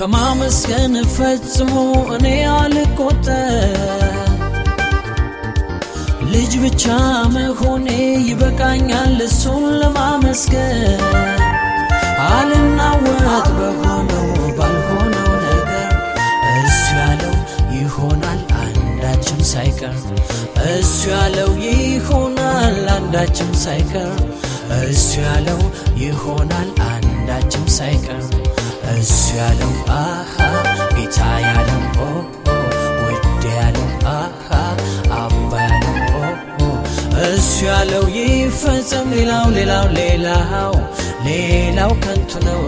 ከማመስገን ፈጽሞ እኔ አልቆጠር ልጅ ብቻ መሆኔ ይበቃኛል እሱን ለማመስገን። አልናወጥ በሆነው ባልሆነው ነገር እሱ ያለው ይሆናል አንዳችም ሳይቀር። እሱ ያለው ይሆናል አንዳችም ሳይቀር። እሱ ያለው ይሆናል አንዳችም ሳይቀር እሱ ያለው አሃ ጌታ ያለው ኦ ውድ ያለው አሃ አባ ያለው ኦ እሱ ያለው ይፈጸም ሌላው ሌላው ሌላው ሌላው ከንቱ ነው።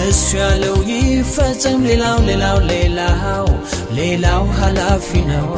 እሱ ያለው ይፈጸም ሌላው ሌላው ሌላው ሌላው ኃላፊ ነው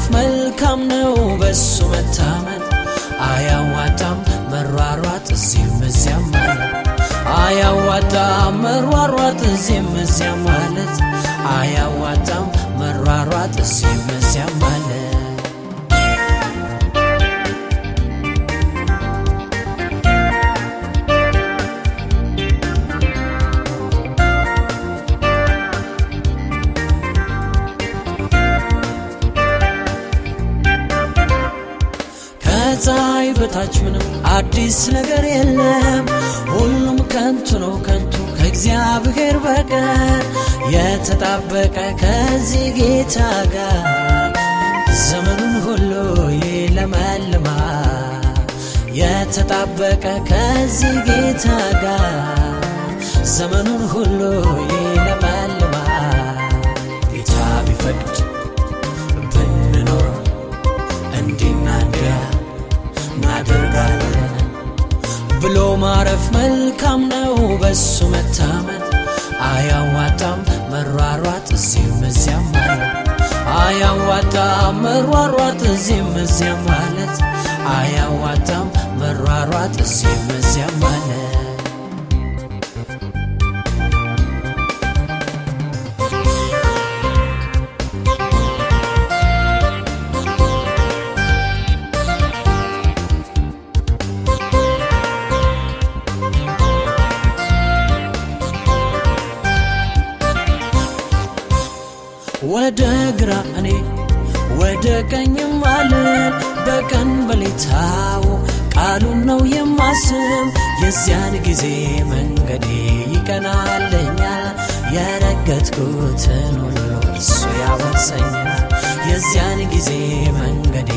ማረፍ መልካም ነው በሱ መታመን አያዋጣም። መሯሯጥ እዚህም እዚያም ማለት አያዋጣም። መሯሯጥ እዚህም እዚያም ማለት አያዋጣም። መሯሯጥ እዚህም እዚያም ማለት ከፀሐይ በታች ምንም አዲስ ነገር የለም። ሁሉም ከንቱ ነው ከንቱ ከእግዚአብሔር በቀር የተጣበቀ ከዚህ ጌታ ጋር ዘመኑን ሁሉ ይለመልማ የተጣበቀ ከዚህ ጌታ ጋር ዘመኑን ሁሉ ይለመልማ እናደርጋለን ብሎ ማረፍ መልካም ነው በሱ መታመን አያዋጣም። መሯሯጥ እዚህም እዚያም ማለት አያዋጣም። መሯሯጥ እዚህም እዚያም ማለት አያዋጣም። መሯሯጥ እዚህም እዚያም ማለት ወደ ግራ እኔ ወደ ቀኝም አለን በቀን በሌታው። ቃሉን ነው የማስብ የዚያን ጊዜ መንገዴ ይቀናለኛል የረገጥኩትን ሁሉ እሱ ያወርሰኛል። የዚያን ጊዜ መንገዴ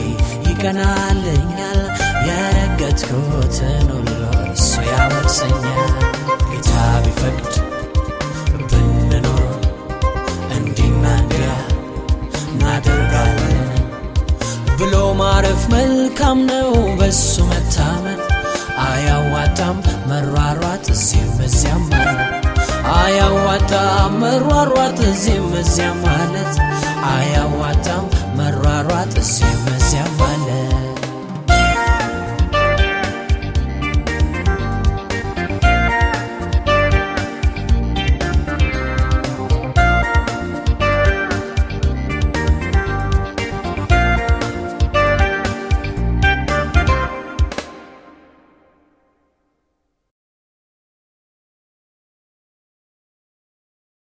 ይቀናለኛል የረገጥኩትን ሁሉ እሱ ያወርሰኛል። ጌታ ቢፈቅድ መልካም ነው በሱ መታመን አያዋጣም መሯሯጥ እዚህም እዚያም ማለት አያዋጣም መሯሯጥ እዚህም እዚያም ማለት አያዋጣም መሯሯጥ እዚህም